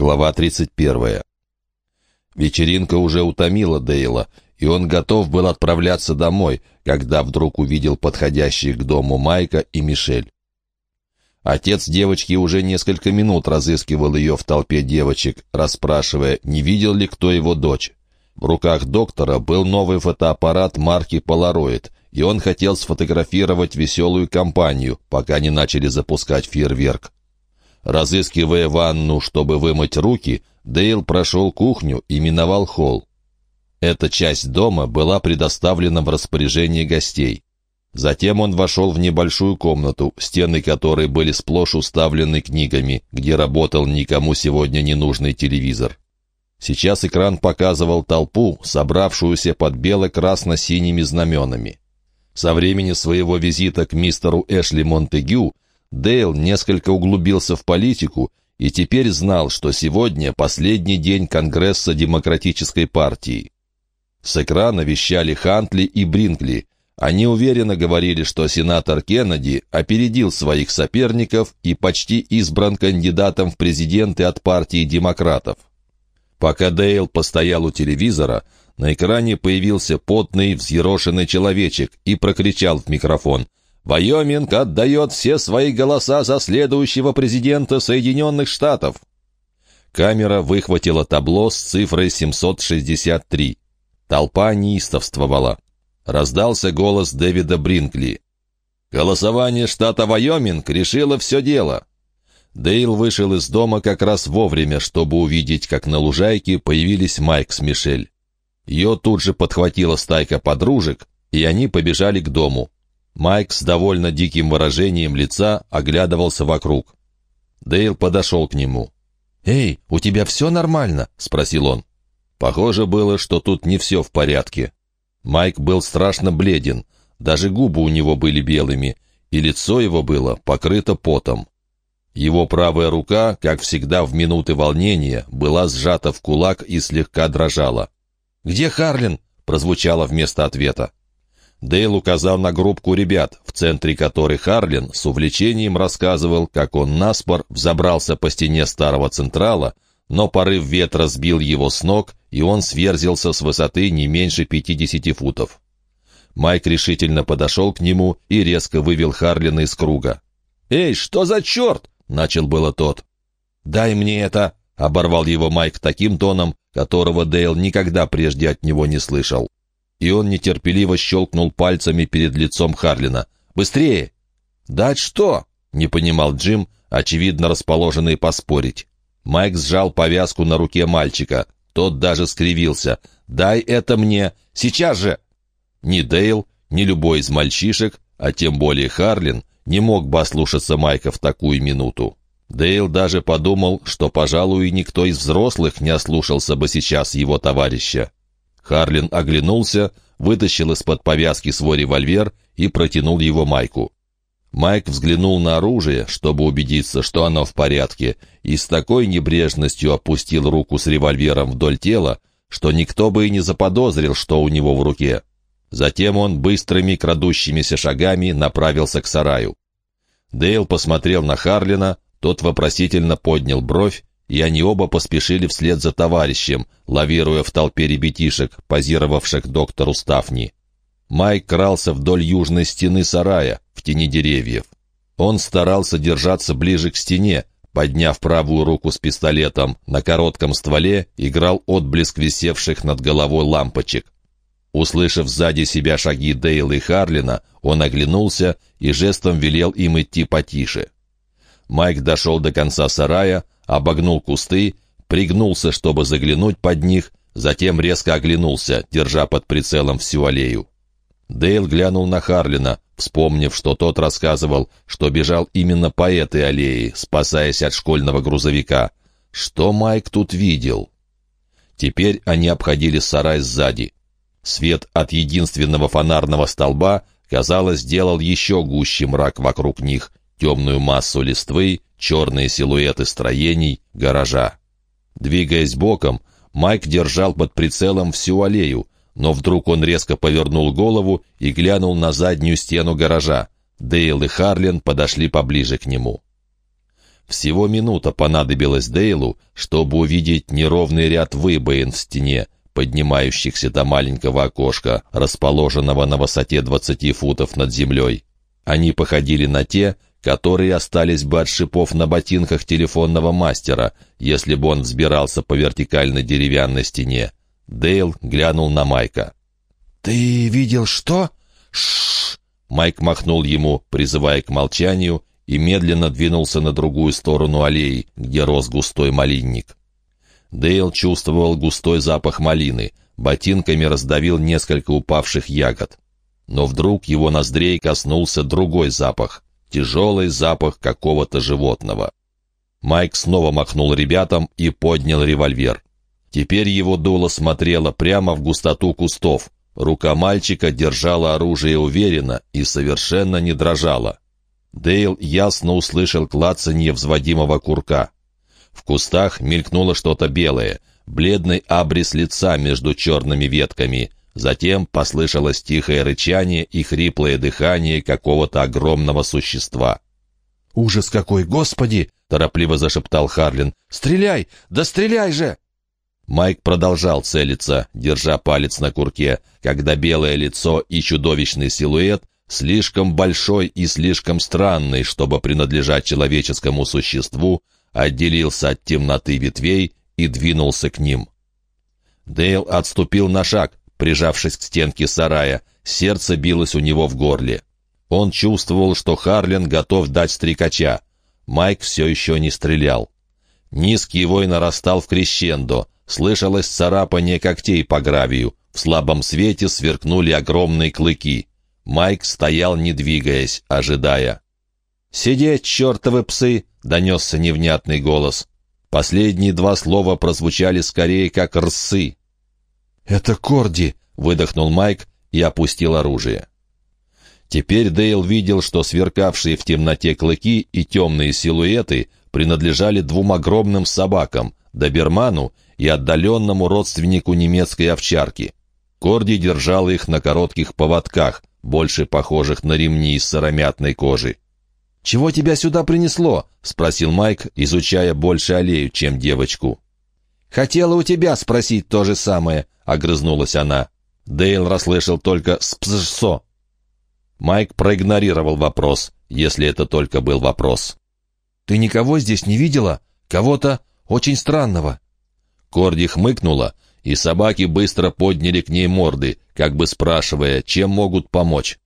Глава 31. Вечеринка уже утомила Дейла, и он готов был отправляться домой, когда вдруг увидел подходящих к дому Майка и Мишель. Отец девочки уже несколько минут разыскивал ее в толпе девочек, расспрашивая, не видел ли кто его дочь. В руках доктора был новый фотоаппарат марки Polaroid, и он хотел сфотографировать веселую компанию, пока не начали запускать фейерверк. Разыскивая ванну, чтобы вымыть руки, Дейл прошел кухню и миновал холл. Эта часть дома была предоставлена в распоряжение гостей. Затем он вошел в небольшую комнату, стены которой были сплошь уставлены книгами, где работал никому сегодня не нужный телевизор. Сейчас экран показывал толпу, собравшуюся под бело-красно-синими знаменами. Со времени своего визита к мистеру Эшли Монтегю Дейл несколько углубился в политику и теперь знал, что сегодня последний день Конгресса Демократической партии. С экрана вещали Хантли и Бринкли. Они уверенно говорили, что сенатор Кеннеди опередил своих соперников и почти избран кандидатом в президенты от партии демократов. Пока Дейл постоял у телевизора, на экране появился потный, взъерошенный человечек и прокричал в микрофон «Вайоминг отдает все свои голоса за следующего президента Соединенных Штатов!» Камера выхватила табло с цифрой 763. Толпа неистовствовала. Раздался голос Дэвида Бринкли. «Голосование штата Вайоминг решило все дело». Дейл вышел из дома как раз вовремя, чтобы увидеть, как на лужайке появились Майк с Мишель. Ее тут же подхватила стайка подружек, и они побежали к дому. Майк с довольно диким выражением лица оглядывался вокруг. Дейл подошел к нему. «Эй, у тебя все нормально?» — спросил он. Похоже было, что тут не все в порядке. Майк был страшно бледен, даже губы у него были белыми, и лицо его было покрыто потом. Его правая рука, как всегда в минуты волнения, была сжата в кулак и слегка дрожала. «Где Харлин?» — прозвучало вместо ответа. Дейл указал на группку ребят, в центре которой Харлин с увлечением рассказывал, как он наспор взобрался по стене старого Централа, но порыв ветра сбил его с ног, и он сверзился с высоты не меньше пятидесяти футов. Майк решительно подошел к нему и резко вывел Харлина из круга. «Эй, что за черт?» — начал было тот. «Дай мне это!» — оборвал его Майк таким тоном, которого Дейл никогда прежде от него не слышал. И он нетерпеливо щелкнул пальцами перед лицом Харлина. «Быстрее!» «Дать что?» — не понимал Джим, очевидно расположенный поспорить. Майк сжал повязку на руке мальчика. Тот даже скривился. «Дай это мне! Сейчас же!» Ни Дейл, ни любой из мальчишек, а тем более Харлин, не мог бы ослушаться Майка в такую минуту. Дейл даже подумал, что, пожалуй, никто из взрослых не ослушался бы сейчас его товарища. Харлин оглянулся, вытащил из-под повязки свой револьвер и протянул его Майку. Майк взглянул на оружие, чтобы убедиться, что оно в порядке, и с такой небрежностью опустил руку с револьвером вдоль тела, что никто бы и не заподозрил, что у него в руке. Затем он быстрыми крадущимися шагами направился к сараю. Дейл посмотрел на Харлина, тот вопросительно поднял бровь, и они оба поспешили вслед за товарищем, лавируя в толпе ребятишек, позировавших доктору Стафни. Майк крался вдоль южной стены сарая, в тени деревьев. Он старался держаться ближе к стене, подняв правую руку с пистолетом, на коротком стволе играл отблеск висевших над головой лампочек. Услышав сзади себя шаги Дейла и Харлина, он оглянулся и жестом велел им идти потише. Майк дошел до конца сарая, обогнул кусты, пригнулся, чтобы заглянуть под них, затем резко оглянулся, держа под прицелом всю аллею. Дейл глянул на Харлина, вспомнив, что тот рассказывал, что бежал именно по этой аллее, спасаясь от школьного грузовика. Что Майк тут видел? Теперь они обходили сарай сзади. Свет от единственного фонарного столба, казалось, сделал еще гуще мрак вокруг них, темную массу листвы, черные силуэты строений, гаража. Двигаясь боком, Майк держал под прицелом всю аллею, но вдруг он резко повернул голову и глянул на заднюю стену гаража. Дейл и Харлин подошли поближе к нему. Всего минута понадобилась Дейлу, чтобы увидеть неровный ряд выбоин в стене, поднимающихся до маленького окошка, расположенного на высоте 20 футов над землей. Они походили на те, которые остались бы от шипов на ботинках телефонного мастера, если бы он взбирался по вертикальной деревянной стене. Дейл глянул на Майка. «Ты видел что?» Шш! Майк махнул ему, призывая к молчанию, и медленно двинулся на другую сторону аллеи, где рос густой малинник. Дейл чувствовал густой запах малины, ботинками раздавил несколько упавших ягод. Но вдруг его ноздрей коснулся другой запах, тяжелый запах какого-то животного. Майк снова махнул ребятам и поднял револьвер. Теперь его дуло смотрело прямо в густоту кустов. Рука мальчика держала оружие уверенно и совершенно не дрожала. Дейл ясно услышал клацанье взводимого курка. В кустах мелькнуло что-то белое, бледный абрис лица между черными ветками. Затем послышалось тихое рычание и хриплое дыхание какого-то огромного существа. «Ужас какой, господи!» — торопливо зашептал Харлин. «Стреляй! Да стреляй же!» Майк продолжал целиться, держа палец на курке, когда белое лицо и чудовищный силуэт, слишком большой и слишком странный, чтобы принадлежать человеческому существу, отделился от темноты ветвей и двинулся к ним. Дейл отступил на шаг, прижавшись к стенке сарая, сердце билось у него в горле. Он чувствовал, что Харлин готов дать стрекача. Майк все еще не стрелял. Низкий вой нарастал в крещендо, Слышалось царапание когтей по гравию. В слабом свете сверкнули огромные клыки. Майк стоял, не двигаясь, ожидая. «Сидеть, чертовы псы!» — донесся невнятный голос. Последние два слова прозвучали скорее как рсы. «Это Корди!» — выдохнул Майк и опустил оружие. Теперь Дейл видел, что сверкавшие в темноте клыки и темные силуэты принадлежали двум огромным собакам, доберману и отдаленному родственнику немецкой овчарки. Корди держал их на коротких поводках, больше похожих на ремни из сыромятной кожи. «Чего тебя сюда принесло?» — спросил Майк, изучая больше аллею, чем девочку. «Хотела у тебя спросить то же самое», — огрызнулась она. Дейл расслышал только «спзжсо». Майк проигнорировал вопрос, если это только был вопрос. «Ты никого здесь не видела? Кого-то очень странного?» Корди хмыкнула, и собаки быстро подняли к ней морды, как бы спрашивая, чем могут помочь.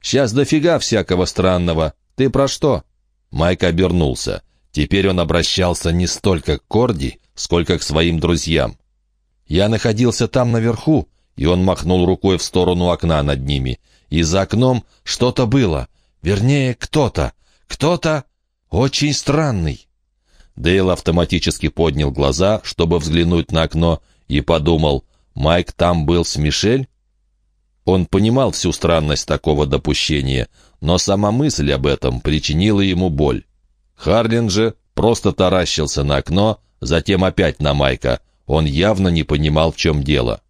«Сейчас дофига всякого странного. Ты про что?» Майк обернулся. Теперь он обращался не столько к Корди, сколько к своим друзьям. «Я находился там наверху», и он махнул рукой в сторону окна над ними. И за окном что-то было. Вернее, кто-то. Кто-то очень странный. Дейл автоматически поднял глаза, чтобы взглянуть на окно, и подумал, Майк там был с Мишель? Он понимал всю странность такого допущения, но сама мысль об этом причинила ему боль. Харлин же просто таращился на окно, затем опять на Майка. Он явно не понимал, в чем дело.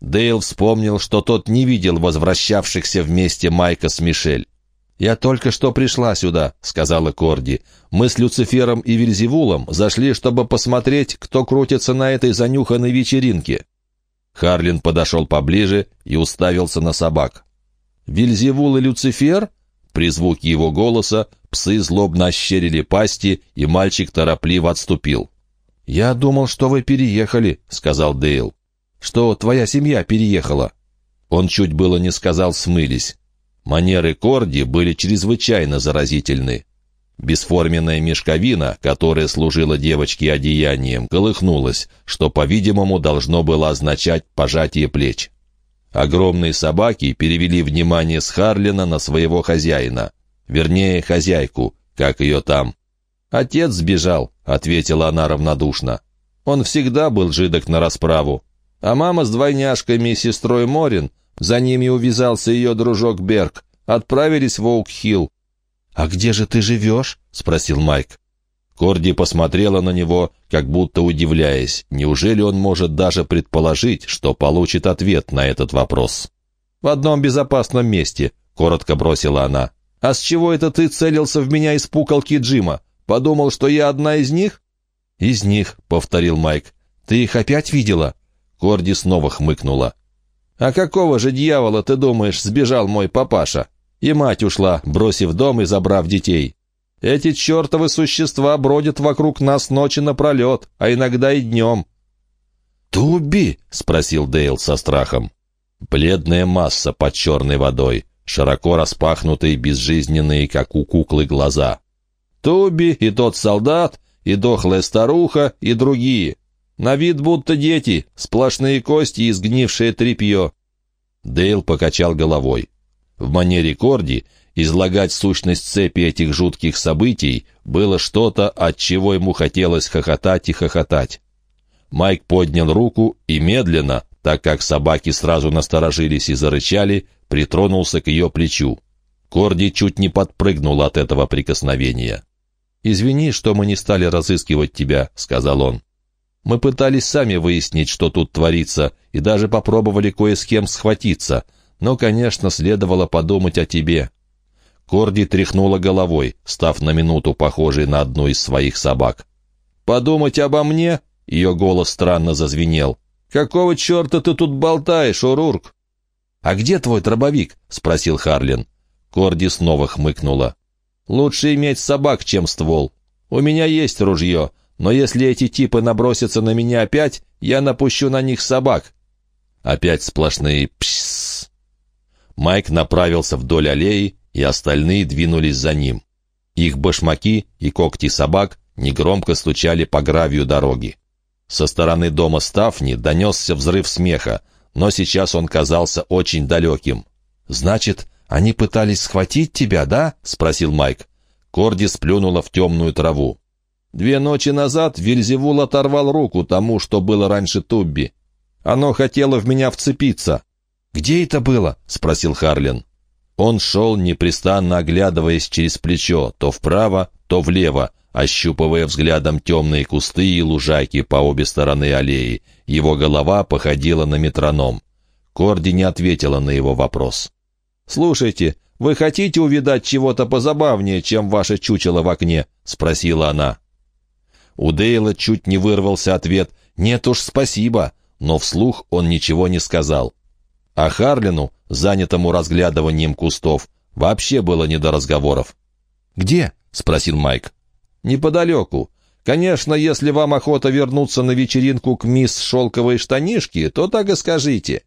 Дейл вспомнил, что тот не видел возвращавшихся вместе Майка с Мишель. «Я только что пришла сюда», — сказала Корди. «Мы с Люцифером и Вильзевулом зашли, чтобы посмотреть, кто крутится на этой занюханной вечеринке». Харлин подошел поближе и уставился на собак. «Вильзевул и Люцифер?» При звуке его голоса псы злобно ощерили пасти, и мальчик торопливо отступил. «Я думал, что вы переехали», — сказал Дейл. «Что твоя семья переехала?» Он чуть было не сказал «смылись». Манеры Корди были чрезвычайно заразительны. Бесформенная мешковина, которая служила девочке одеянием, колыхнулась, что, по-видимому, должно было означать пожатие плеч. Огромные собаки перевели внимание с Харлина на своего хозяина. Вернее, хозяйку, как ее там. «Отец сбежал», — ответила она равнодушно. «Он всегда был жидок на расправу. А мама с двойняшками и сестрой Морин за ними увязался ее дружок Берг. Отправились в Оук-Хилл. «А где же ты живешь?» — спросил Майк. Корди посмотрела на него, как будто удивляясь, неужели он может даже предположить, что получит ответ на этот вопрос. «В одном безопасном месте», — коротко бросила она. «А с чего это ты целился в меня из пукалки Джима? Подумал, что я одна из них?» «Из них», — повторил Майк. «Ты их опять видела?» Корди снова хмыкнула. «А какого же дьявола, ты думаешь, сбежал мой папаша? И мать ушла, бросив дом и забрав детей. Эти чертовы существа бродят вокруг нас ночи напролет, а иногда и днем». «Туби?» — спросил Дейл со страхом. Бледная масса под черной водой, широко распахнутые, безжизненные, как у куклы, глаза. Туби и тот солдат, и дохлая старуха, и другие. На вид будто дети, сплошные кости и сгнившее тряпье. Дейл покачал головой. В манере Корди излагать сущность цепи этих жутких событий было что-то, от чего ему хотелось хохотать и хохотать. Майк поднял руку и медленно, так как собаки сразу насторожились и зарычали, притронулся к ее плечу. Корди чуть не подпрыгнул от этого прикосновения. «Извини, что мы не стали разыскивать тебя», — сказал он. Мы пытались сами выяснить, что тут творится, и даже попробовали кое с кем схватиться. Но, конечно, следовало подумать о тебе». Корди тряхнула головой, став на минуту похожей на одну из своих собак. «Подумать обо мне?» — ее голос странно зазвенел. «Какого черта ты тут болтаешь, Урурк?» «А где твой дробовик?» — спросил Харлин. Корди снова хмыкнула. «Лучше иметь собак, чем ствол. У меня есть ружье, но если эти типы набросятся на меня опять, я напущу на них собак». Опять сплошные «псс». Майк направился вдоль аллеи, и остальные двинулись за ним. Их башмаки и когти собак негромко стучали по гравию дороги. Со стороны дома Стафни донесся взрыв смеха, но сейчас он казался очень далеким. «Значит, они пытались схватить тебя, да?» — спросил Майк. Корди сплюнула в темную траву. Две ночи назад Вильзевул оторвал руку тому, что было раньше Тубби. Оно хотело в меня вцепиться. «Где это было?» — спросил Харлин. Он шел, непрестанно оглядываясь через плечо, то вправо, то влево, ощупывая взглядом темные кусты и лужайки по обе стороны аллеи. Его голова походила на метроном. Корди не ответила на его вопрос. «Слушайте, вы хотите увидать чего-то позабавнее, чем ваше чучело в окне?» — спросила она. У Дейла чуть не вырвался ответ «Нет уж, спасибо», но вслух он ничего не сказал. А Харлину, занятому разглядыванием кустов, вообще было не до разговоров. «Где?» — спросил Майк. «Неподалеку. Конечно, если вам охота вернуться на вечеринку к мисс Шелковой штанишки, то так и скажите».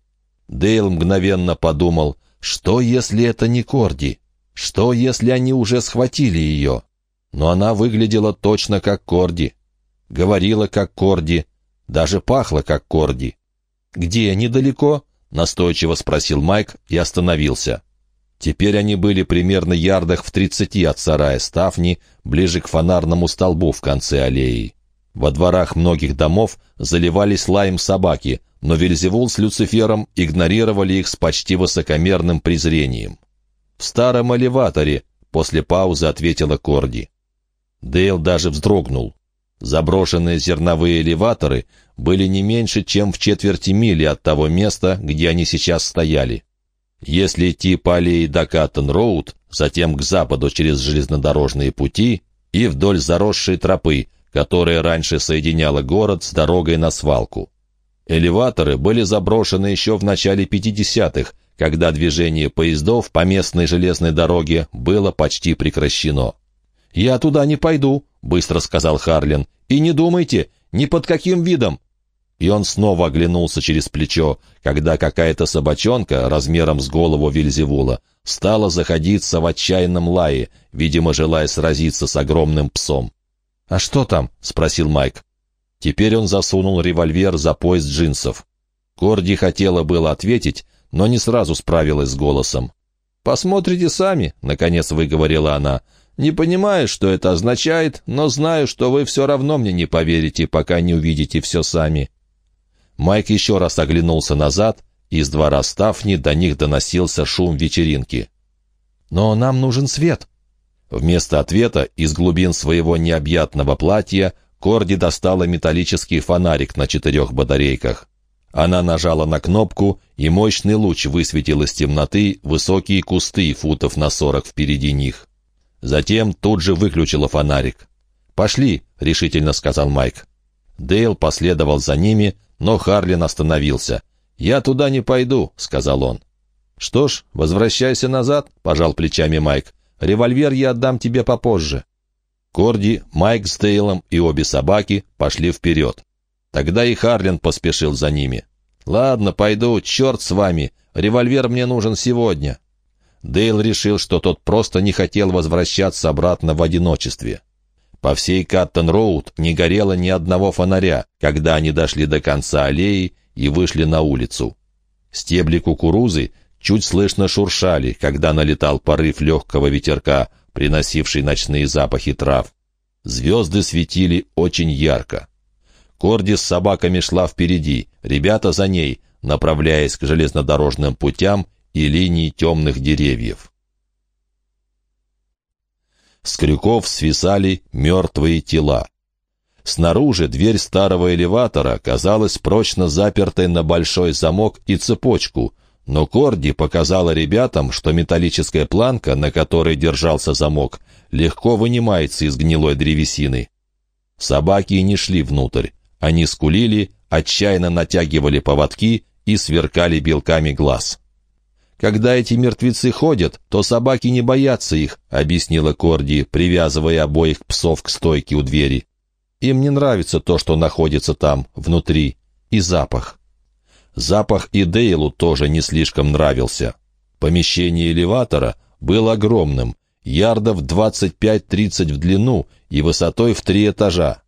Дейл мгновенно подумал, что если это не Корди? Что если они уже схватили ее? Но она выглядела точно как Корди говорила как Корди, даже пахла как Корди. «Где, недалеко?» — настойчиво спросил Майк и остановился. Теперь они были примерно ярдах в тридцати от сарая Стафни, ближе к фонарному столбу в конце аллеи. Во дворах многих домов заливались лаем собаки, но Вельзевул с Люцифером игнорировали их с почти высокомерным презрением. «В старом элеваторе», — после паузы ответила Корди. Дейл даже вздрогнул. Заброшенные зерновые элеваторы были не меньше, чем в четверти мили от того места, где они сейчас стояли. Если идти по аллее до Каттон-Роуд, затем к западу через железнодорожные пути и вдоль заросшей тропы, которая раньше соединяла город с дорогой на свалку. Элеваторы были заброшены еще в начале 50-х, когда движение поездов по местной железной дороге было почти прекращено. «Я туда не пойду», — быстро сказал Харлин. «И не думайте, ни под каким видом». И он снова оглянулся через плечо, когда какая-то собачонка размером с голову Вильзевула стала заходиться в отчаянном лае, видимо, желая сразиться с огромным псом. «А что там?» — спросил Майк. Теперь он засунул револьвер за пояс джинсов. Корди хотела было ответить, но не сразу справилась с голосом. «Посмотрите сами», — наконец выговорила она. Не понимаю, что это означает, но знаю, что вы все равно мне не поверите, пока не увидите все сами». Майк еще раз оглянулся назад, и из двора Стафни до них доносился шум вечеринки. «Но нам нужен свет». Вместо ответа из глубин своего необъятного платья Корди достала металлический фонарик на четырех батарейках. Она нажала на кнопку, и мощный луч высветил из темноты высокие кусты футов на сорок впереди них. Затем тут же выключила фонарик. «Пошли», — решительно сказал Майк. Дейл последовал за ними, но Харлин остановился. «Я туда не пойду», — сказал он. «Что ж, возвращайся назад», — пожал плечами Майк. «Револьвер я отдам тебе попозже». Корди, Майк с Дейлом и обе собаки пошли вперед. Тогда и Харлин поспешил за ними. «Ладно, пойду, черт с вами. Револьвер мне нужен сегодня». Дейл решил, что тот просто не хотел возвращаться обратно в одиночестве. По всей Каттон-Роуд не горело ни одного фонаря, когда они дошли до конца аллеи и вышли на улицу. Стебли кукурузы чуть слышно шуршали, когда налетал порыв легкого ветерка, приносивший ночные запахи трав. Звезды светили очень ярко. Корди с собаками шла впереди, ребята за ней, направляясь к железнодорожным путям и линии темных деревьев. С крюков свисали мертвые тела. Снаружи дверь старого элеватора казалась прочно запертой на большой замок и цепочку, но Корди показала ребятам, что металлическая планка, на которой держался замок, легко вынимается из гнилой древесины. Собаки не шли внутрь. Они скулили, отчаянно натягивали поводки и сверкали белками глаз. «Когда эти мертвецы ходят, то собаки не боятся их», — объяснила Корди, привязывая обоих псов к стойке у двери. «Им не нравится то, что находится там, внутри, и запах». Запах и Дейлу тоже не слишком нравился. Помещение элеватора было огромным, ярдов 25-30 в длину и высотой в три этажа.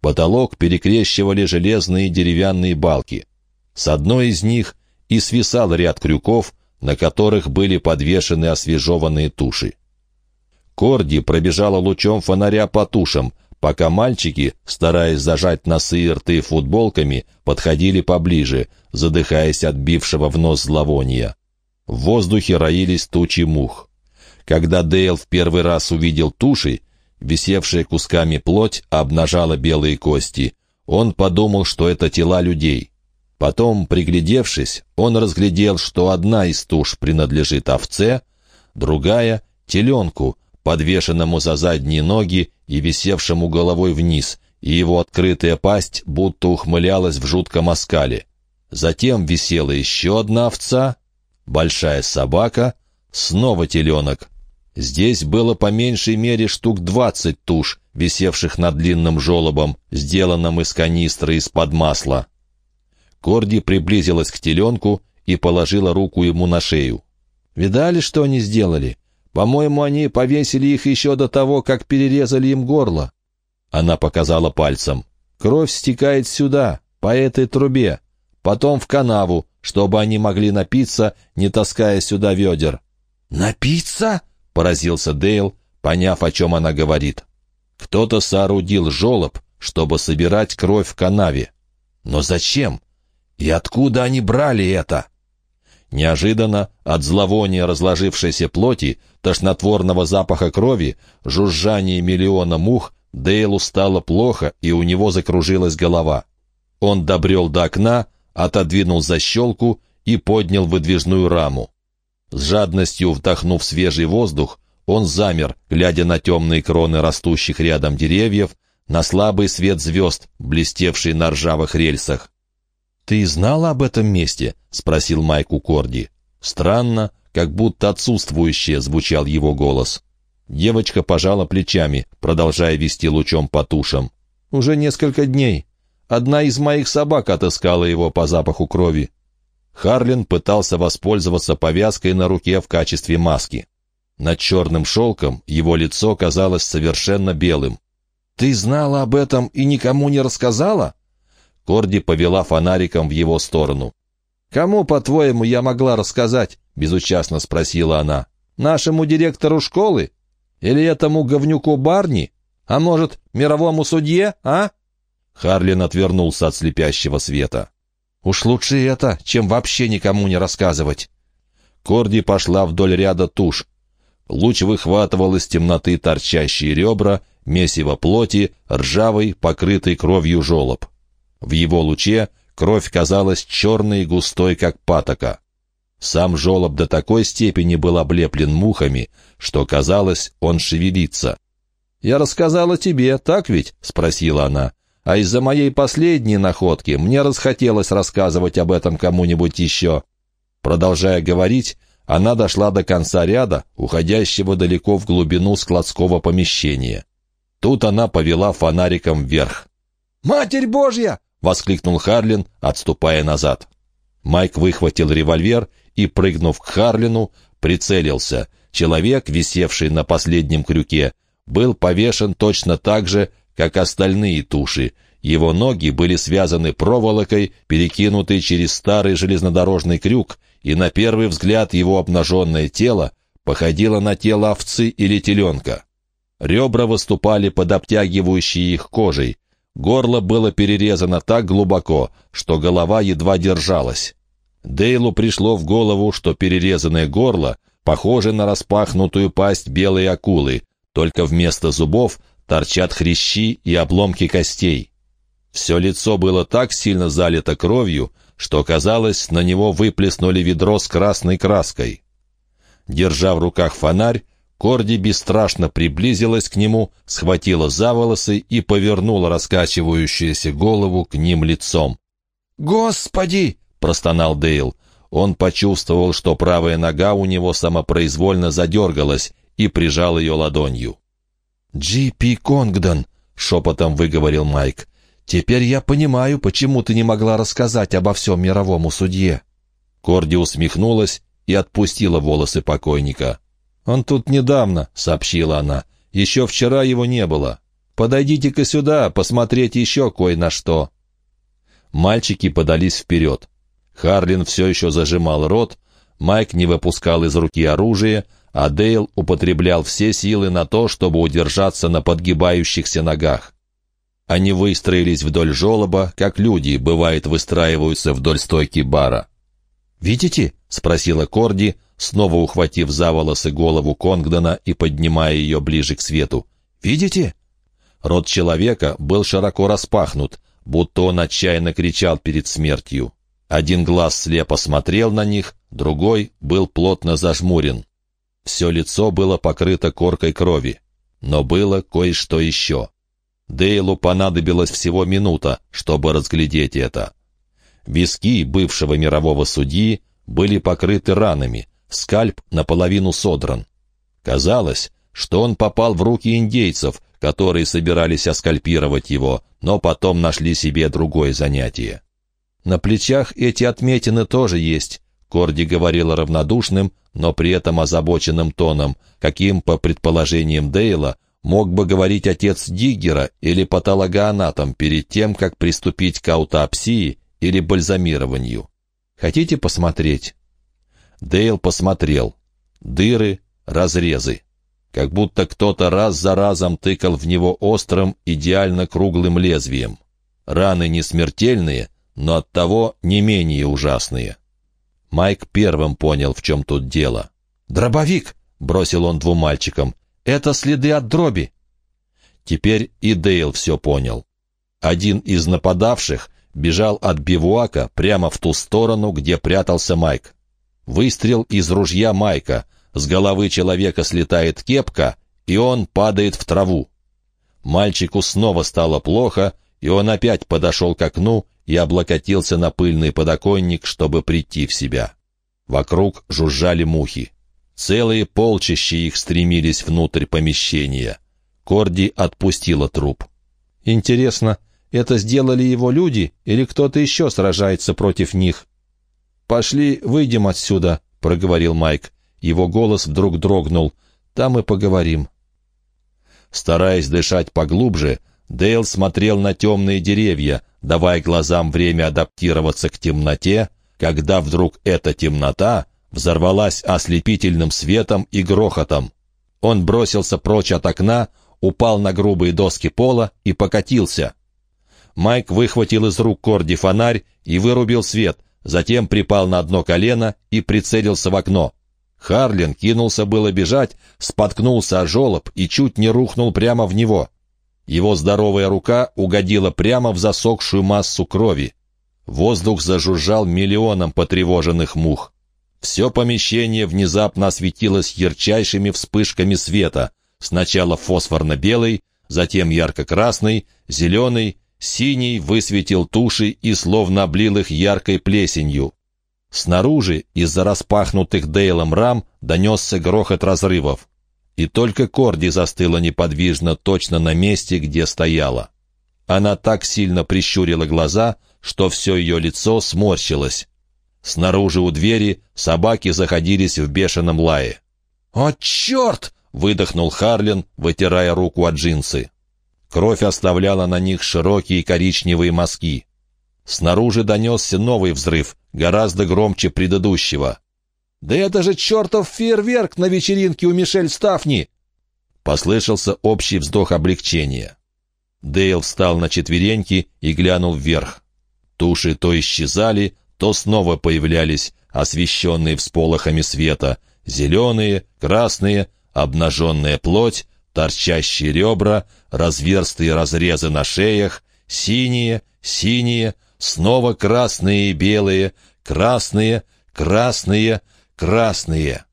Потолок перекрещивали железные деревянные балки. С одной из них и свисал ряд крюков, на которых были подвешены освежеванные туши. Корди пробежала лучом фонаря по тушам, пока мальчики, стараясь зажать носы и рты футболками, подходили поближе, задыхаясь от бившего в нос зловония. В воздухе роились тучи мух. Когда Дейл в первый раз увидел туши, висевшая кусками плоть обнажала белые кости. Он подумал, что это тела людей. Потом, приглядевшись, он разглядел, что одна из туш принадлежит овце, другая — теленку, подвешенному за задние ноги и висевшему головой вниз, и его открытая пасть будто ухмылялась в жутком оскале. Затем висела еще одна овца, большая собака, снова теленок, Здесь было по меньшей мере штук двадцать туш, висевших над длинным желобом, сделанным из канистры из-под масла. Корди приблизилась к теленку и положила руку ему на шею. «Видали, что они сделали? По-моему, они повесили их еще до того, как перерезали им горло». Она показала пальцем. «Кровь стекает сюда, по этой трубе, потом в канаву, чтобы они могли напиться, не таская сюда ведер». «Напиться?» — поразился Дейл, поняв, о чем она говорит. Кто-то соорудил жолоб, чтобы собирать кровь в канаве. Но зачем? И откуда они брали это? Неожиданно от зловония разложившейся плоти, тошнотворного запаха крови, жужжания миллиона мух, Дейлу стало плохо, и у него закружилась голова. Он добрел до окна, отодвинул защелку и поднял выдвижную раму. С жадностью вдохнув свежий воздух, он замер, глядя на темные кроны растущих рядом деревьев, на слабый свет звезд, блестевший на ржавых рельсах. «Ты знала об этом месте?» — спросил Майк у Корди. Странно, как будто отсутствующее звучал его голос. Девочка пожала плечами, продолжая вести лучом по тушам. «Уже несколько дней. Одна из моих собак отыскала его по запаху крови. Харлин пытался воспользоваться повязкой на руке в качестве маски. Над черным шелком его лицо казалось совершенно белым. «Ты знала об этом и никому не рассказала?» Корди повела фонариком в его сторону. «Кому, по-твоему, я могла рассказать?» — безучастно спросила она. «Нашему директору школы? Или этому говнюку Барни? А может, мировому судье, а?» Харлин отвернулся от слепящего света. Уж лучше это, чем вообще никому не рассказывать. Корди пошла вдоль ряда туш. Луч выхватывал из темноты торчащие ребра, месиво плоти, ржавый, покрытый кровью желоб. В его луче кровь казалась черной и густой, как патока. Сам желоб до такой степени был облеплен мухами, что казалось, он шевелится. «Я рассказала тебе, так ведь?» — спросила она. «А из-за моей последней находки мне расхотелось рассказывать об этом кому-нибудь еще». Продолжая говорить, она дошла до конца ряда, уходящего далеко в глубину складского помещения. Тут она повела фонариком вверх. «Матерь Божья!» — воскликнул Харлин, отступая назад. Майк выхватил револьвер и, прыгнув к Харлину, прицелился. Человек, висевший на последнем крюке, был повешен точно так же, как остальные туши. Его ноги были связаны проволокой, перекинутой через старый железнодорожный крюк, и на первый взгляд его обнаженное тело походило на тело овцы или теленка. Ребра выступали под обтягивающей их кожей. Горло было перерезано так глубоко, что голова едва держалась. Дейлу пришло в голову, что перерезанное горло похоже на распахнутую пасть белой акулы, только вместо зубов торчат хрящи и обломки костей. Все лицо было так сильно залито кровью, что, казалось, на него выплеснули ведро с красной краской. Держа в руках фонарь, Корди бесстрашно приблизилась к нему, схватила за волосы и повернула раскачивающуюся голову к ним лицом. «Господи!» — простонал Дейл. Он почувствовал, что правая нога у него самопроизвольно задергалась и прижал ее ладонью. «Джи Пи Конгдон», — шепотом выговорил Майк, — «теперь я понимаю, почему ты не могла рассказать обо всем мировому судье». Корди усмехнулась и отпустила волосы покойника. «Он тут недавно», — сообщила она. «Еще вчера его не было. Подойдите-ка сюда, посмотреть еще кое на что». Мальчики подались вперед. Харлин все еще зажимал рот, Майк не выпускал из руки оружие, а Дейл употреблял все силы на то, чтобы удержаться на подгибающихся ногах. Они выстроились вдоль желоба, как люди, бывает, выстраиваются вдоль стойки бара. «Видите?» — спросила Корди, снова ухватив за волосы голову Конгдона и поднимая ее ближе к свету. «Видите?» Рот человека был широко распахнут, будто он отчаянно кричал перед смертью. Один глаз слепо смотрел на них, другой был плотно зажмурен. Все лицо было покрыто коркой крови. Но было кое-что еще. Дейлу понадобилось всего минута, чтобы разглядеть это. Виски бывшего мирового судьи были покрыты ранами, скальп наполовину содран. Казалось, что он попал в руки индейцев, которые собирались оскальпировать его, но потом нашли себе другое занятие. «На плечах эти отметины тоже есть», — Корди говорила равнодушным, но при этом озабоченным тоном, каким, по предположениям Дейла, мог бы говорить отец Диггера или патологоанатом перед тем, как приступить к аутопсии или бальзамированию. «Хотите посмотреть?» Дейл посмотрел. Дыры, разрезы. Как будто кто-то раз за разом тыкал в него острым, идеально круглым лезвием. Раны не смертельные, но оттого не менее ужасные. Майк первым понял, в чем тут дело. «Дробовик!» — бросил он двум мальчикам. «Это следы от дроби!» Теперь и Дейл все понял. Один из нападавших бежал от бивуака прямо в ту сторону, где прятался Майк. Выстрел из ружья Майка. С головы человека слетает кепка, и он падает в траву. Мальчику снова стало плохо, и он опять подошел к окну и облокотился на пыльный подоконник, чтобы прийти в себя. Вокруг жужжали мухи. Целые полчища их стремились внутрь помещения. Корди отпустила труп. «Интересно, это сделали его люди или кто-то еще сражается против них?» «Пошли, выйдем отсюда», — проговорил Майк. Его голос вдруг дрогнул. «Там и поговорим». Стараясь дышать поглубже, Дейл смотрел на темные деревья, давая глазам время адаптироваться к темноте, когда вдруг эта темнота взорвалась ослепительным светом и грохотом. Он бросился прочь от окна, упал на грубые доски пола и покатился. Майк выхватил из рук Корди фонарь и вырубил свет — затем припал на одно колено и прицелился в окно. Харлин кинулся было бежать, споткнулся о жолоб и чуть не рухнул прямо в него. Его здоровая рука угодила прямо в засохшую массу крови. Воздух зажужжал миллионом потревоженных мух. Все помещение внезапно осветилось ярчайшими вспышками света. Сначала фосфорно-белый, затем ярко-красный, зеленый, синий высветил туши и словно облил их яркой плесенью. Снаружи, из-за распахнутых Дейлом рам, донесся грохот разрывов. И только Корди застыла неподвижно точно на месте, где стояла. Она так сильно прищурила глаза, что все ее лицо сморщилось. Снаружи у двери собаки заходились в бешеном лае. «О, черт!» — выдохнул Харлин, вытирая руку от джинсы. Кровь оставляла на них широкие коричневые мазки. Снаружи донесся новый взрыв, гораздо громче предыдущего. «Да это же чертов фейерверк на вечеринке у Мишель Стафни!» Послышался общий вздох облегчения. Дейл встал на четвереньки и глянул вверх. Туши то исчезали, то снова появлялись, освещенные всполохами света, зеленые, красные, обнаженная плоть, торчащие ребра, разверстые разрезы на шеях, синие, синие, снова красные и белые, красные, красные, красные.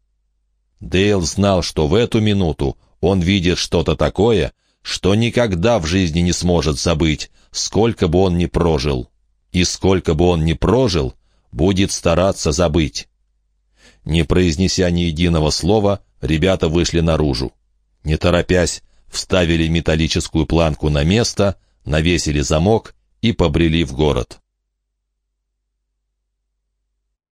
Дейл знал, что в эту минуту он видит что-то такое, что никогда в жизни не сможет забыть, сколько бы он ни прожил и сколько бы он ни прожил, будет стараться забыть. Не произнеся ни единого слова, ребята вышли наружу. Не торопясь, вставили металлическую планку на место, навесили замок и побрели в город.